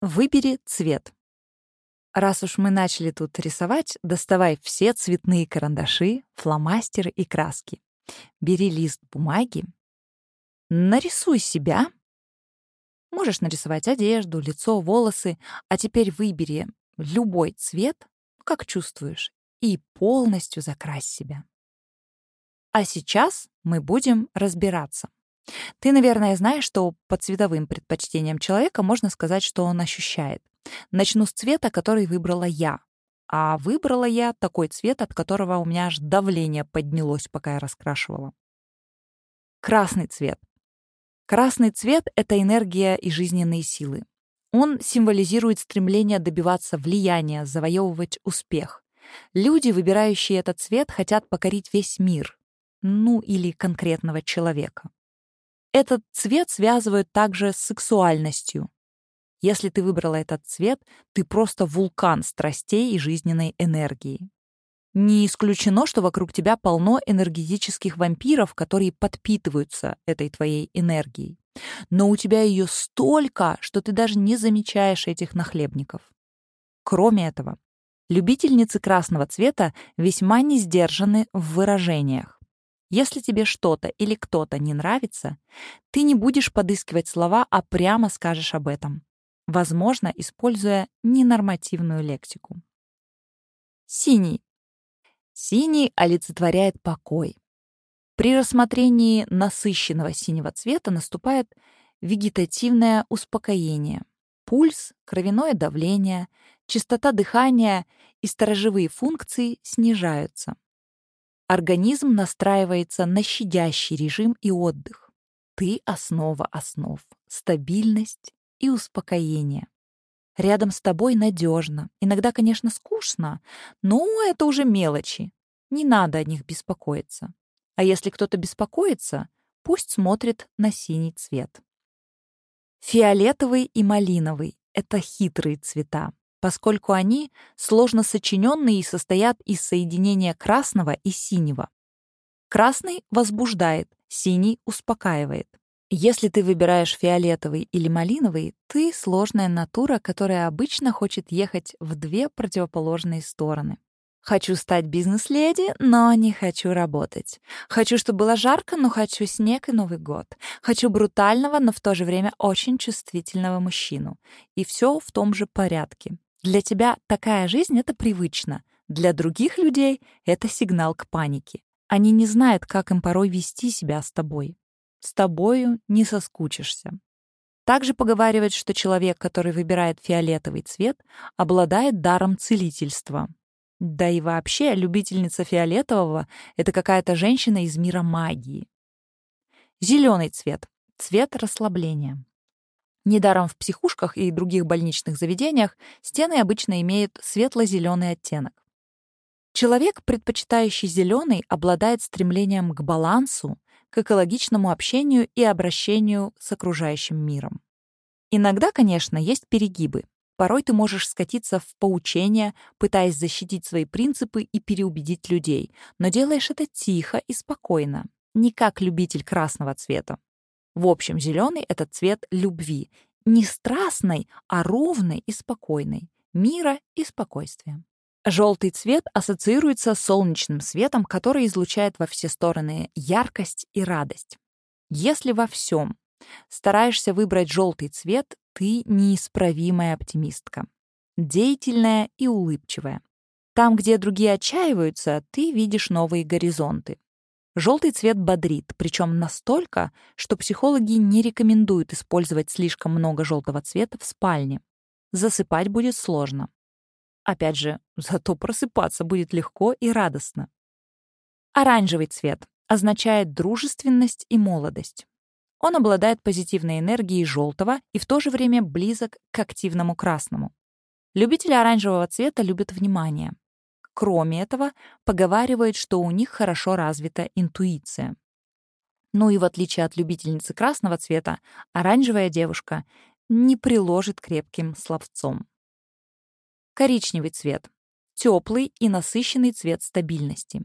Выбери цвет. Раз уж мы начали тут рисовать, доставай все цветные карандаши, фломастеры и краски. Бери лист бумаги, нарисуй себя. Можешь нарисовать одежду, лицо, волосы, а теперь выбери любой цвет, как чувствуешь, и полностью закрась себя. А сейчас мы будем разбираться. Ты, наверное, знаешь, что по цветовым предпочтениям человека можно сказать, что он ощущает. Начну с цвета, который выбрала я. А выбрала я такой цвет, от которого у меня аж давление поднялось, пока я раскрашивала. Красный цвет. Красный цвет — это энергия и жизненные силы. Он символизирует стремление добиваться влияния, завоевывать успех. Люди, выбирающие этот цвет, хотят покорить весь мир, ну или конкретного человека. Этот цвет связывают также с сексуальностью. Если ты выбрала этот цвет, ты просто вулкан страстей и жизненной энергии. Не исключено, что вокруг тебя полно энергетических вампиров, которые подпитываются этой твоей энергией. Но у тебя ее столько, что ты даже не замечаешь этих нахлебников. Кроме этого, любительницы красного цвета весьма не сдержаны в выражениях. Если тебе что-то или кто-то не нравится, ты не будешь подыскивать слова, а прямо скажешь об этом. Возможно, используя ненормативную лексику. Синий. Синий олицетворяет покой. При рассмотрении насыщенного синего цвета наступает вегетативное успокоение. Пульс, кровяное давление, частота дыхания и сторожевые функции снижаются. Организм настраивается на щадящий режим и отдых. Ты — основа основ, стабильность и успокоение. Рядом с тобой надежно. Иногда, конечно, скучно, но это уже мелочи. Не надо о них беспокоиться. А если кто-то беспокоится, пусть смотрит на синий цвет. Фиолетовый и малиновый — это хитрые цвета поскольку они сложно сочиненные и состоят из соединения красного и синего. Красный возбуждает, синий успокаивает. Если ты выбираешь фиолетовый или малиновый, ты сложная натура, которая обычно хочет ехать в две противоположные стороны. Хочу стать бизнес-леди, но не хочу работать. Хочу, чтобы было жарко, но хочу снег и Новый год. Хочу брутального, но в то же время очень чувствительного мужчину. И все в том же порядке. Для тебя такая жизнь — это привычно. Для других людей это сигнал к панике. Они не знают, как им порой вести себя с тобой. С тобою не соскучишься. Также поговаривают, что человек, который выбирает фиолетовый цвет, обладает даром целительства. Да и вообще, любительница фиолетового — это какая-то женщина из мира магии. Зеленый цвет — цвет расслабления. Недаром в психушках и других больничных заведениях стены обычно имеют светло-зеленый оттенок. Человек, предпочитающий зеленый, обладает стремлением к балансу, к экологичному общению и обращению с окружающим миром. Иногда, конечно, есть перегибы. Порой ты можешь скатиться в поучение, пытаясь защитить свои принципы и переубедить людей, но делаешь это тихо и спокойно, не как любитель красного цвета. В общем, зеленый — это цвет любви. Не страстной, а ровной и спокойной. Мира и спокойствия. Желтый цвет ассоциируется с солнечным светом, который излучает во все стороны яркость и радость. Если во всем стараешься выбрать желтый цвет, ты неисправимая оптимистка. Деятельная и улыбчивая. Там, где другие отчаиваются, ты видишь новые горизонты. Желтый цвет бодрит, причем настолько, что психологи не рекомендуют использовать слишком много желтого цвета в спальне. Засыпать будет сложно. Опять же, зато просыпаться будет легко и радостно. Оранжевый цвет означает дружественность и молодость. Он обладает позитивной энергией желтого и в то же время близок к активному красному. Любители оранжевого цвета любят внимание. Кроме этого, поговаривают, что у них хорошо развита интуиция. Ну и в отличие от любительницы красного цвета, оранжевая девушка не приложит крепким словцом. Коричневый цвет. Теплый и насыщенный цвет стабильности.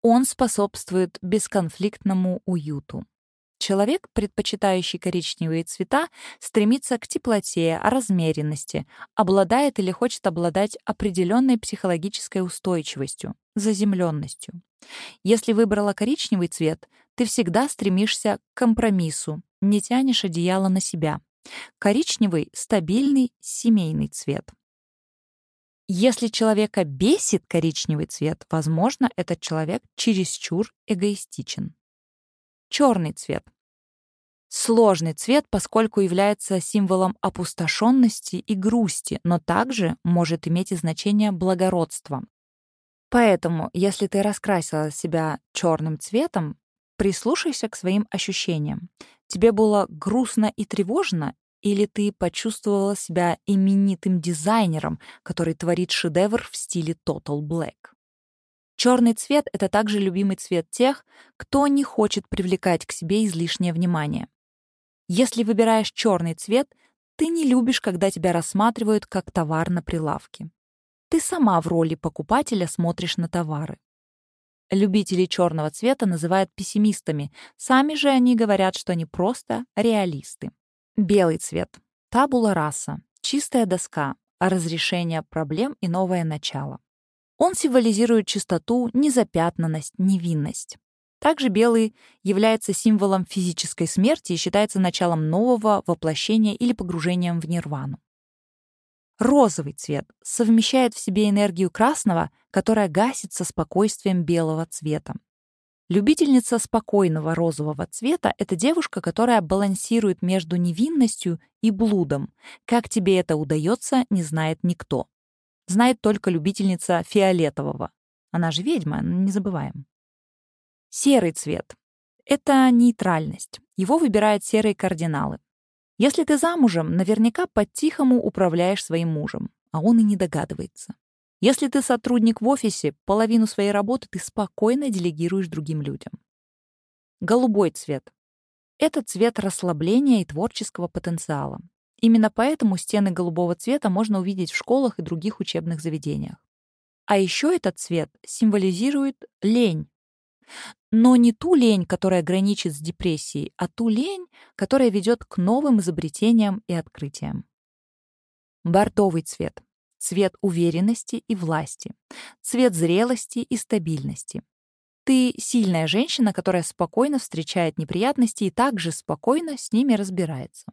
Он способствует бесконфликтному уюту. Человек, предпочитающий коричневые цвета, стремится к теплоте, размеренности, обладает или хочет обладать определенной психологической устойчивостью, заземленностью. Если выбрала коричневый цвет, ты всегда стремишься к компромиссу, не тянешь одеяло на себя. Коричневый — стабильный семейный цвет. Если человека бесит коричневый цвет, возможно, этот человек чересчур эгоистичен. Черный цвет. Сложный цвет, поскольку является символом опустошенности и грусти, но также может иметь и значение благородства. Поэтому, если ты раскрасила себя черным цветом, прислушайся к своим ощущениям. Тебе было грустно и тревожно, или ты почувствовала себя именитым дизайнером, который творит шедевр в стиле Total Black? Черный цвет — это также любимый цвет тех, кто не хочет привлекать к себе излишнее внимание. Если выбираешь черный цвет, ты не любишь, когда тебя рассматривают как товар на прилавке. Ты сама в роли покупателя смотришь на товары. Любители черного цвета называют пессимистами, сами же они говорят, что они просто реалисты. Белый цвет. Табула раса. Чистая доска. Разрешение проблем и новое начало. Он символизирует чистоту, незапятнанность, невинность. Также белый является символом физической смерти и считается началом нового воплощения или погружением в нирвану. Розовый цвет совмещает в себе энергию красного, которая гасится спокойствием белого цвета. Любительница спокойного розового цвета — это девушка, которая балансирует между невинностью и блудом. Как тебе это удается, не знает никто знает только любительница фиолетового. Она же ведьма, не забываем. Серый цвет — это нейтральность. Его выбирают серые кардиналы. Если ты замужем, наверняка по-тихому управляешь своим мужем, а он и не догадывается. Если ты сотрудник в офисе, половину своей работы ты спокойно делегируешь другим людям. Голубой цвет — это цвет расслабления и творческого потенциала. Именно поэтому стены голубого цвета можно увидеть в школах и других учебных заведениях. А еще этот цвет символизирует лень. Но не ту лень, которая граничит с депрессией, а ту лень, которая ведет к новым изобретениям и открытиям. Бордовый цвет. Цвет уверенности и власти. Цвет зрелости и стабильности. Ты сильная женщина, которая спокойно встречает неприятности и также спокойно с ними разбирается.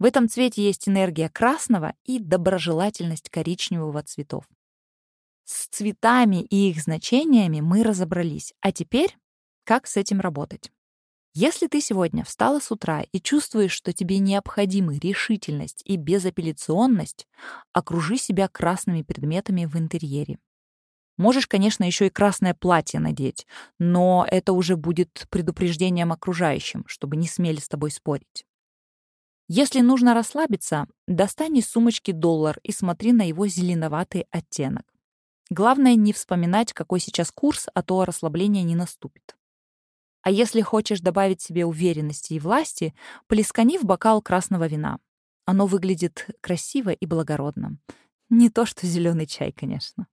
В этом цвете есть энергия красного и доброжелательность коричневого цветов. С цветами и их значениями мы разобрались. А теперь как с этим работать? Если ты сегодня встала с утра и чувствуешь, что тебе необходимы решительность и безапелляционность, окружи себя красными предметами в интерьере. Можешь, конечно, еще и красное платье надеть, но это уже будет предупреждением окружающим, чтобы не смели с тобой спорить. Если нужно расслабиться, достань из сумочки доллар и смотри на его зеленоватый оттенок. Главное не вспоминать, какой сейчас курс, а то расслабление не наступит. А если хочешь добавить себе уверенности и власти, плескани в бокал красного вина. Оно выглядит красиво и благородно. Не то, что зеленый чай, конечно.